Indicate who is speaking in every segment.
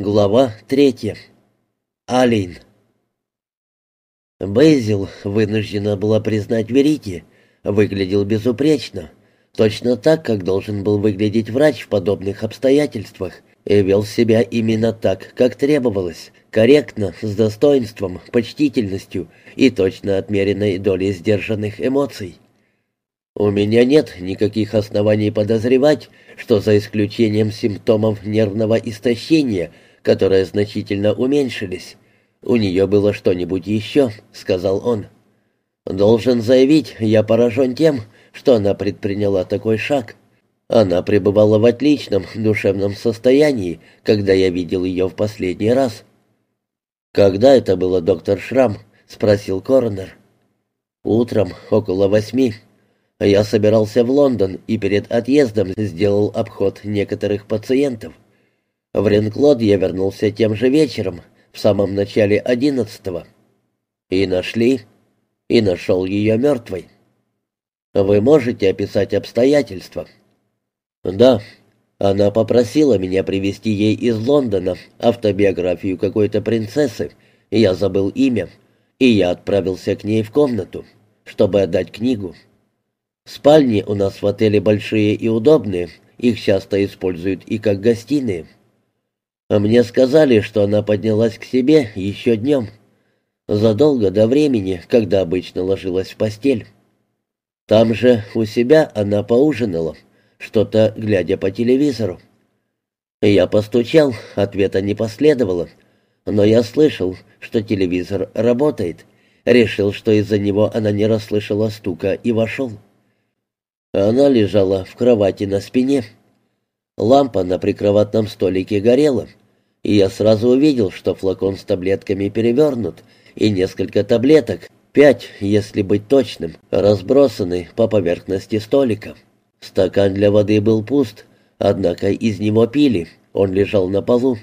Speaker 1: Глава третья. Алин. Бейзил вынуждена была признать Верите, выглядел безупречно, точно так, как должен был выглядеть врач в подобных обстоятельствах, и вел себя именно так, как требовалось, корректно, с достоинством, почтительностью и точно отмеренной долей сдержанных эмоций. У меня нет никаких оснований подозревать, что за исключением симптомов нервного истощения – которые значительно уменьшились. «У нее было что-нибудь еще», — сказал он. «Должен заявить, я поражен тем, что она предприняла такой шаг. Она пребывала в отличном душевном состоянии, когда я видел ее в последний раз». «Когда это было, доктор Шрам?» — спросил коронер. «Утром, около восьми. Я собирался в Лондон и перед отъездом сделал обход некоторых пациентов. В Ренклод я вернулся тем же вечером, в самом начале одиннадцатого. И нашли, и нашел ее мертвой. Вы можете описать обстоятельства? Да. Она попросила меня привезти ей из Лондона автобиографию какой-то принцессы, я забыл имя, и я отправился к ней в комнату, чтобы отдать книгу. Спальни у нас в отеле большие и удобные, их часто используют и как гостиные. А мне сказали, что она поднялась к себе еще днем, задолго до времени, когда обычно ложилась в постель. Там же у себя она поужинала, что-то глядя по телевизору. Я постучал, ответа не последовало, но я слышал, что телевизор работает, решил, что из-за него она не расслышала стука и вошел. Она лежала в кровати на спине. Лампа на прикроватном столике горела — и я сразу увидел, что флакон с таблетками перевернут, и несколько таблеток, пять, если быть точным, разбросаны по поверхности столика. Стакан для воды был пуст, однако из него пили, он лежал на полу.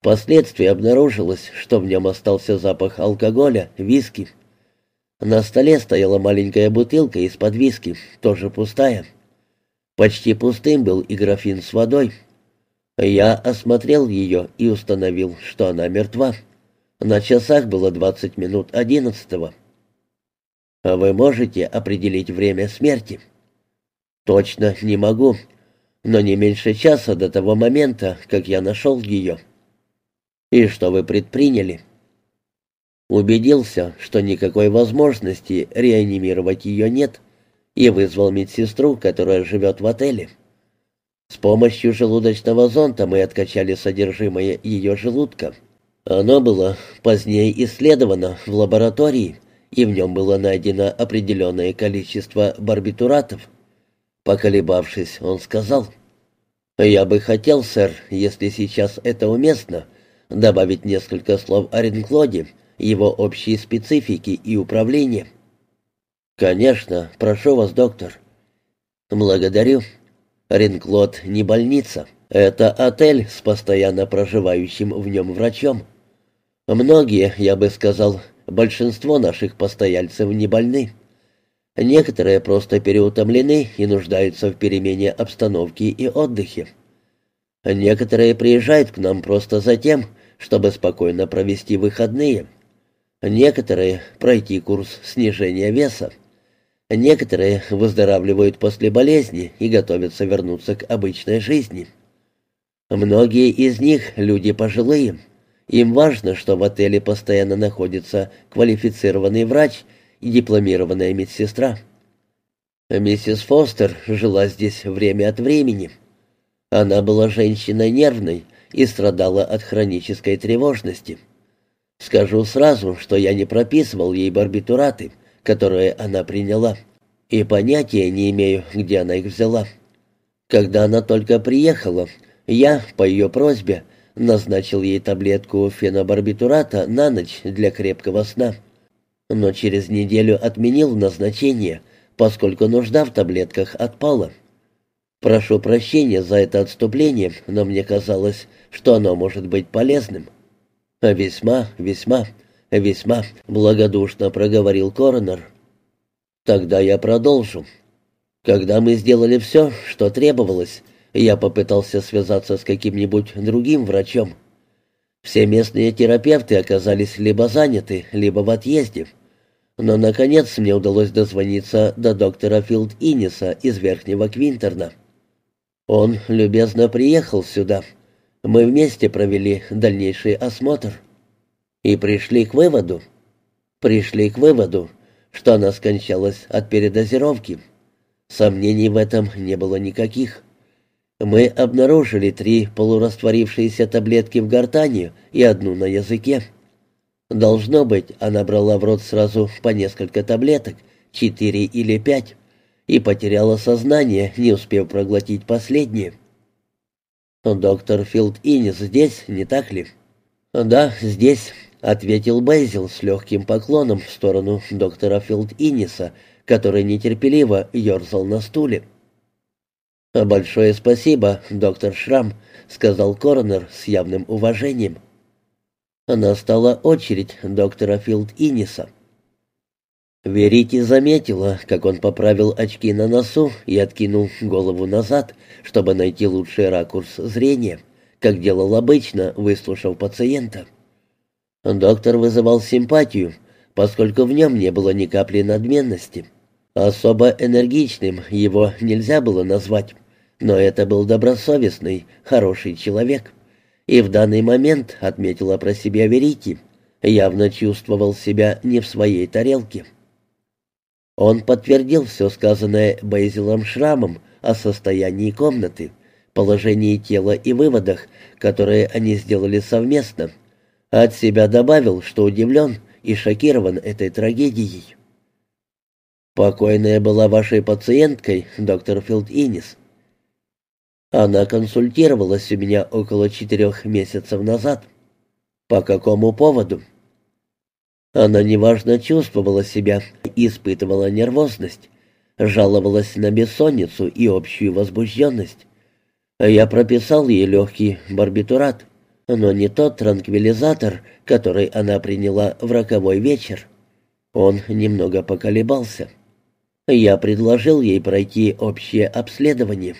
Speaker 1: Впоследствии обнаружилось, что в нем остался запах алкоголя, виски. На столе стояла маленькая бутылка из-под виски, тоже пустая. Почти пустым был и графин с водой — я осмотрел ее и установил, что она мертва. На часах было двадцать минут одиннадцатого. Вы можете определить время смерти? Точно не могу, но не меньше часа до того момента, как я нашел ее. И что вы предприняли? Убедился, что никакой возможности реанимировать ее нет, и вызвал медсестру, которая живет в отеле. С помощью желудочного зонта мы откачали содержимое ее желудка. Оно было позднее исследовано в лаборатории, и в нем было найдено определенное количество барбитуратов. Поколебавшись, он сказал, «Я бы хотел, сэр, если сейчас это уместно, добавить несколько слов о Ренклоде, его общей специфике и управлении». «Конечно, прошу вас, доктор». «Благодарю. Ренклот не больница. Это отель с постоянно проживающим в нем врачом. Многие, я бы сказал, большинство наших постояльцев не больны. Некоторые просто переутомлены и нуждаются в перемене обстановки и отдыхе. Некоторые приезжают к нам просто за тем, чтобы спокойно провести выходные. Некоторые пройти курс снижения веса. Некоторые выздоравливают после болезни и готовятся вернуться к обычной жизни. Многие из них люди пожилые. Им важно, что в отеле постоянно находится квалифицированный врач и дипломированная медсестра. Миссис Фостер жила здесь время от времени. Она была женщиной нервной и страдала от хронической тревожности. Скажу сразу, что я не прописывал ей барбитураты – которые она приняла, и понятия не имею, где она их взяла. Когда она только приехала, я, по ее просьбе, назначил ей таблетку фенобарбитурата на ночь для крепкого сна. Но через неделю отменил назначение, поскольку нужда в таблетках отпала. Прошу прощения за это отступление, но мне казалось, что оно может быть полезным. Весьма, весьма. «Весьма благодушно проговорил коронер. «Тогда я продолжу. Когда мы сделали все, что требовалось, я попытался связаться с каким-нибудь другим врачом. Все местные терапевты оказались либо заняты, либо в отъезде. Но, наконец, мне удалось дозвониться до доктора Филд Инниса из Верхнего Квинтерна. Он любезно приехал сюда. Мы вместе провели дальнейший осмотр. И пришли к выводу. Пришли к выводу, что она скончалась от передозировки. Сомнений в этом не было никаких. Мы обнаружили три полурастворившиеся таблетки в гортани и одну на языке. Должно быть, она брала в рот сразу по несколько таблеток, четыре или пять, и потеряла сознание, не успев проглотить последние. «Доктор Филд Иннис здесь, не так ли?» «Да, здесь», — ответил Бейзил с легким поклоном в сторону доктора Филд Инниса, который нетерпеливо ерзал на стуле. «Большое спасибо, доктор Шрам», — сказал коронер с явным уважением. Настала очередь доктора Филд Инниса. Верите заметила, как он поправил очки на носу и откинул голову назад, чтобы найти лучший ракурс зрения, как делал обычно, выслушав пациента. Доктор вызывал симпатию, поскольку в нем не было ни капли надменности. Особо энергичным его нельзя было назвать. Но это был добросовестный, хороший человек. И в данный момент, отметила про себя Верити, явно чувствовал себя не в своей тарелке. Он подтвердил все сказанное Бейзелом Шрамом о состоянии комнаты, положении тела и выводах, которые они сделали совместно, от себя добавил, что удивлен и шокирован этой трагедией. «Покойная была вашей пациенткой, доктор Филд Иннис», она консультировалась у меня около четырех месяцев назад. По какому поводу? Она неважно чувствовала себя, испытывала нервозность, жаловалась на бессонницу и общую возбужденность. Я прописал ей легкий барбитурат, но не тот транквилизатор, который она приняла в роковой вечер. Он немного поколебался. Я предложил ей пройти общее обследование.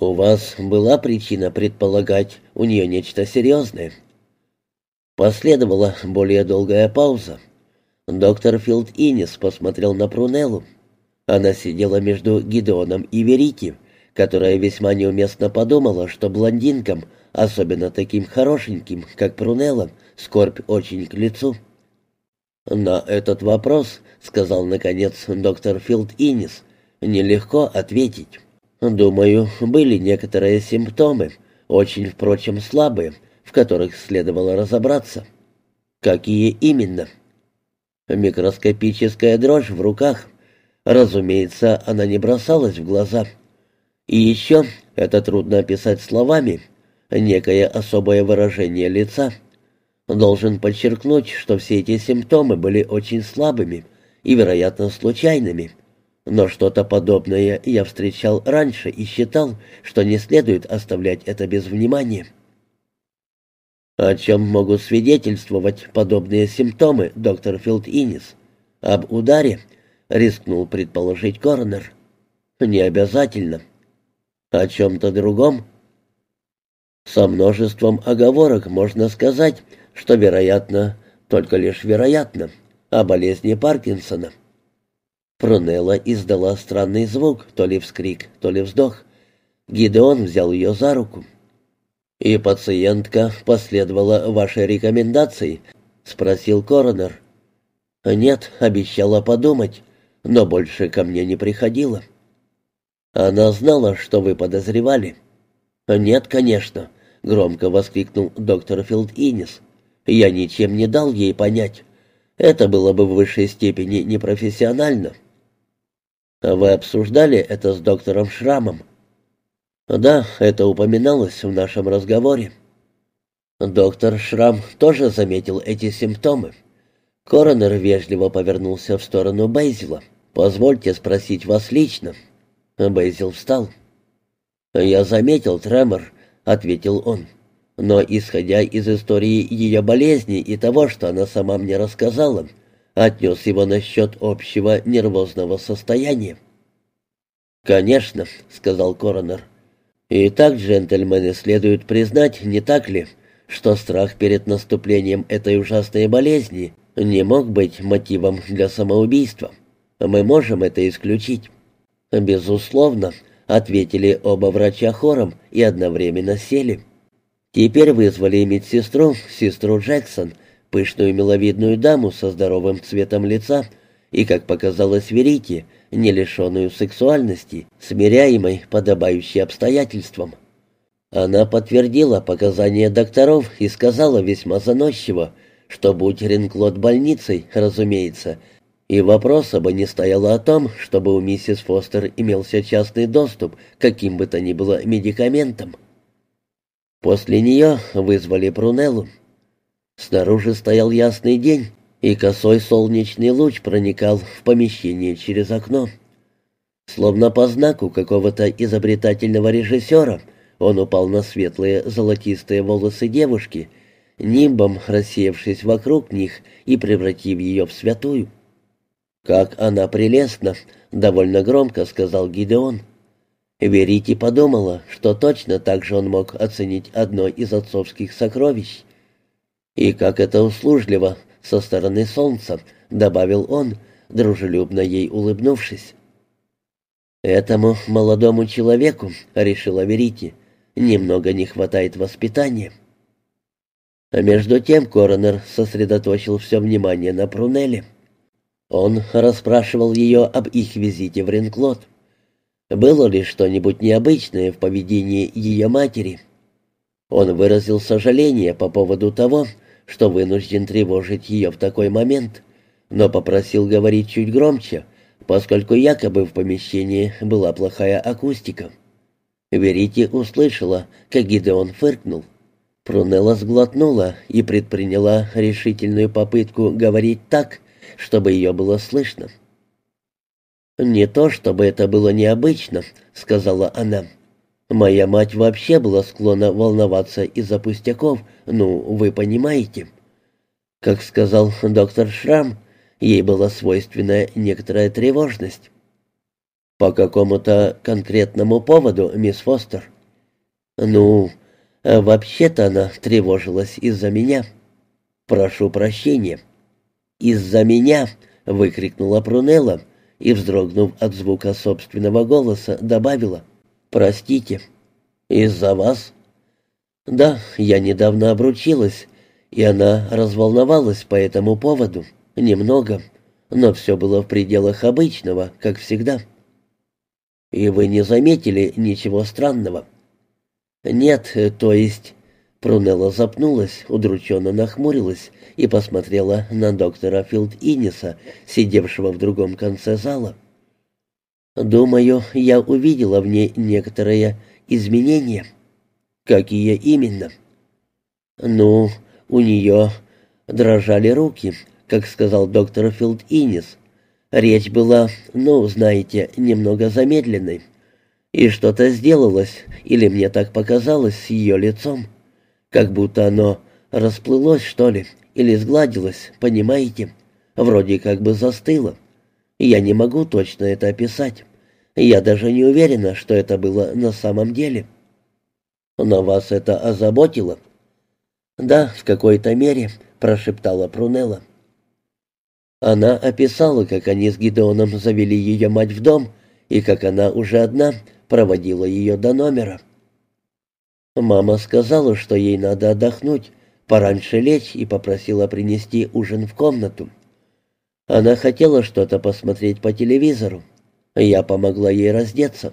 Speaker 1: «У вас была причина предполагать у нее нечто серьезное?» Последовала более долгая пауза. Доктор Филд Иннис посмотрел на Прунеллу. Она сидела между Гидеоном и Верити, которая весьма неуместно подумала, что блондинкам, особенно таким хорошеньким, как Прунелла, скорбь очень к лицу. «На этот вопрос, — сказал наконец доктор Филд Иннис, — нелегко ответить». Думаю, были некоторые симптомы, очень, впрочем, слабые, в которых следовало разобраться. Какие именно? Микроскопическая дрожь в руках. Разумеется, она не бросалась в глаза. И еще, это трудно описать словами, некое особое выражение лица. Должен подчеркнуть, что все эти симптомы были очень слабыми и, вероятно, случайными – но что-то подобное я встречал раньше и считал, что не следует оставлять это без внимания. О чем могут свидетельствовать подобные симптомы, доктор Филд Иннис? Об ударе, рискнул предположить коронер. Не обязательно. О чем-то другом? Со множеством оговорок можно сказать, что, вероятно, только лишь вероятно, о болезни Паркинсона. Прунелла издала странный звук, то ли вскрик, то ли вздох. Гидеон взял ее за руку. «И пациентка последовала вашей рекомендации?» — спросил коронер. «Нет, обещала подумать, но больше ко мне не приходила». «Она знала, что вы подозревали?» «Нет, конечно», — громко воскликнул доктор Филд Иннис. «Я ничем не дал ей понять. Это было бы в высшей степени непрофессионально». «Вы обсуждали это с доктором Шрамом?» «Да, это упоминалось в нашем разговоре». Доктор Шрам тоже заметил эти симптомы. Коронер вежливо повернулся в сторону Бейзила. «Позвольте спросить вас лично». Бейзил встал. «Я заметил тремор», — ответил он. «Но, исходя из истории ее болезни и того, что она сама мне рассказала, отнес его насчет общего нервозного состояния. «Конечно», — сказал коронер. «И так, джентльмены, следует признать, не так ли, что страх перед наступлением этой ужасной болезни не мог быть мотивом для самоубийства. Мы можем это исключить. Безусловно, ответили оба врача хором и одновременно сели. Теперь вызвали медсестру, сестру Джексон, пышную миловидную даму со здоровым цветом лица и, как показалось Верите, не лишенную сексуальности, смиряемой, подобающей обстоятельствам. Она подтвердила показания докторов и сказала весьма заносчиво, что будь Ренклот больницей, разумеется, и вопроса бы не стояло о том, чтобы у миссис Фостер имелся частный доступ к каким бы то ни было медикаментам. После нее вызвали Прунеллу. Снаружи стоял ясный день, и косой солнечный луч проникал в помещение через окно. Словно по знаку какого-то изобретательного режиссера, он упал на светлые золотистые волосы девушки, нимбом рассеявшись вокруг них и превратив ее в святую. «Как она прелестна!» — довольно громко сказал Гидеон. Верите подумала, что точно так же он мог оценить одно из отцовских сокровищ. И как это услужливо со стороны солнца, добавил он, дружелюбно ей улыбнувшись. Этому молодому человеку, решила Верите, немного не хватает воспитания. А между тем коронер сосредоточил все внимание на Прунелле. Он расспрашивал ее об их визите в Ренклот. Было ли что-нибудь необычное в поведении ее матери? Он выразил сожаление по поводу того, что вынужден тревожить ее в такой момент, но попросил говорить чуть громче, поскольку якобы в помещении была плохая акустика. Верите услышала, как Гидеон фыркнул. Прунелла сглотнула и предприняла решительную попытку говорить так, чтобы ее было слышно. «Не то, чтобы это было необычно», — сказала она. Моя мать вообще была склонна волноваться из-за пустяков, ну, вы понимаете. Как сказал доктор Шрам, ей была свойственна некоторая тревожность. По какому-то конкретному поводу, мисс Фостер? Ну, вообще-то она тревожилась из-за меня. Прошу прощения. Из-за меня, выкрикнула Прунелла и, вздрогнув от звука собственного голоса, добавила — «Простите. Из-за вас?» «Да, я недавно обручилась, и она разволновалась по этому поводу. Немного, но все было в пределах обычного, как всегда». «И вы не заметили ничего странного?» «Нет, то есть...» Прунелла запнулась, удрученно нахмурилась и посмотрела на доктора Филд Инниса, сидевшего в другом конце зала. Думаю, я увидела в ней некоторые изменения. Какие именно? Ну, у нее дрожали руки, как сказал доктор Филд Иннис. Речь была, ну, знаете, немного замедленной. И что-то сделалось, или мне так показалось, с ее лицом. Как будто оно расплылось, что ли, или сгладилось, понимаете? Вроде как бы застыло. Я не могу точно это описать. Я даже не уверена, что это было на самом деле. Но вас это озаботило? Да, в какой-то мере, прошептала Прунелла. Она описала, как они с Гидеоном завели ее мать в дом, и как она уже одна проводила ее до номера. Мама сказала, что ей надо отдохнуть, пораньше лечь и попросила принести ужин в комнату. Она хотела что-то посмотреть по телевизору. Я помогла ей раздеться.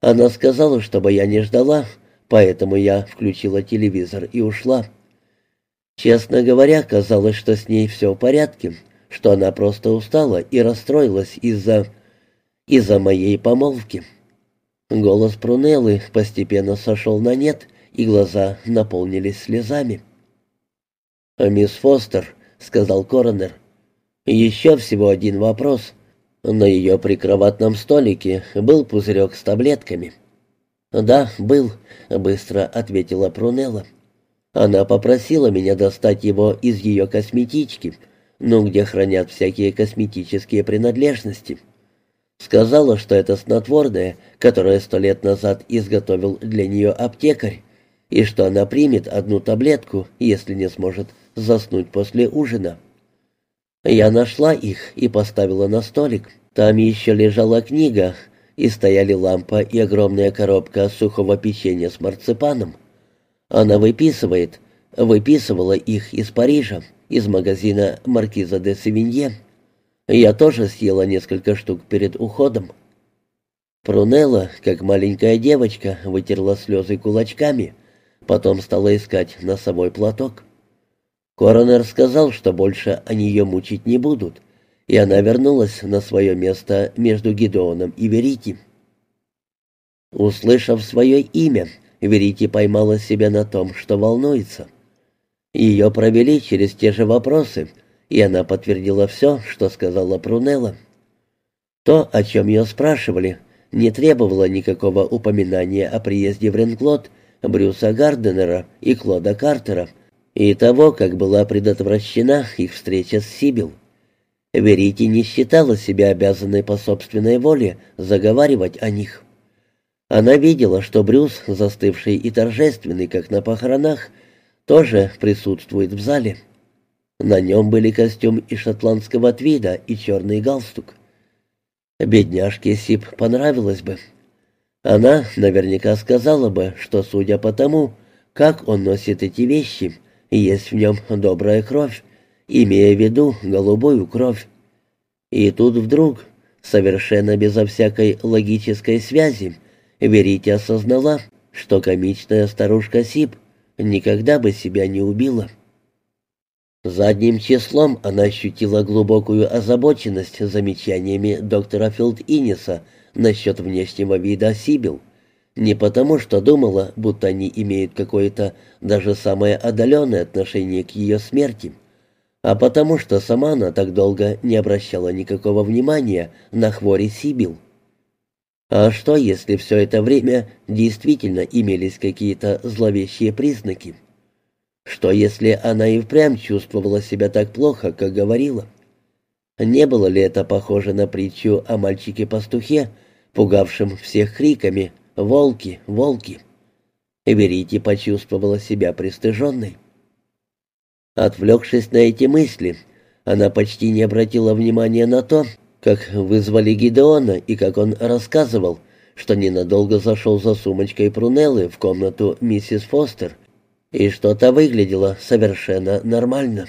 Speaker 1: Она сказала, чтобы я не ждала, поэтому я включила телевизор и ушла. Честно говоря, казалось, что с ней все в порядке, что она просто устала и расстроилась из-за... из-за моей помолвки. Голос Прунеллы постепенно сошел на нет, и глаза наполнились слезами. «Мисс Фостер», — сказал коронер, — «еще всего один вопрос. На ее прикроватном столике был пузырек с таблетками. «Да, был», — быстро ответила Прунелла. «Она попросила меня достать его из ее косметички, ну, где хранят всякие косметические принадлежности. Сказала, что это снотворное, которое сто лет назад изготовил для нее аптекарь, и что она примет одну таблетку, если не сможет заснуть после ужина. Я нашла их и поставила на столик. Там еще лежала книга, и стояли лампа и огромная коробка сухого печенья с марципаном. Она выписывает, выписывала их из Парижа, из магазина «Маркиза де Севинье». Я тоже съела несколько штук перед уходом. Прунелла, как маленькая девочка, вытерла слезы кулачками, потом стала искать носовой платок. Коронер сказал, что больше они ее мучить не будут, и она вернулась на свое место между Гидеоном и Верити. Услышав свое имя, Верити поймала себя на том, что волнуется. Ее провели через те же вопросы, и она подтвердила все, что сказала Прунелла. То, о чем ее спрашивали, не требовало никакого упоминания о приезде в Ренклот Брюса Гарденера и Клода Картера и того, как была предотвращена их встреча с Сибил. Верите не считала себя обязанной по собственной воле заговаривать о них. Она видела, что Брюс, застывший и торжественный, как на похоронах, тоже присутствует в зале. На нем были костюм из шотландского твида и черный галстук. Бедняжке Сип понравилось бы. Она наверняка сказала бы, что, судя по тому, как он носит эти вещи, есть в нем добрая кровь, имея в виду голубую кровь. И тут вдруг, совершенно безо всякой логической связи, Верите осознала, что комичная старушка Сип никогда бы себя не убила. Задним числом она ощутила глубокую озабоченность замечаниями доктора Филд-Инниса насчет внешнего вида Сибил. Не потому, что думала, будто они имеют какое-то даже самое отдаленное отношение к ее смерти, а потому что сама она так долго не обращала никакого внимания на хвори Сибил. А что, если все это время действительно имелись какие-то зловещие признаки? Что, если она и впрямь чувствовала себя так плохо, как говорила? Не было ли это похоже на притчу о мальчике-пастухе, пугавшем всех криками «Волки! Волки!» Верите почувствовала себя пристыженной. Отвлекшись на эти мысли, она почти не обратила внимания на то, как вызвали Гидеона и как он рассказывал, что ненадолго зашел за сумочкой Прунеллы в комнату миссис Фостер, и что-то выглядело совершенно нормально.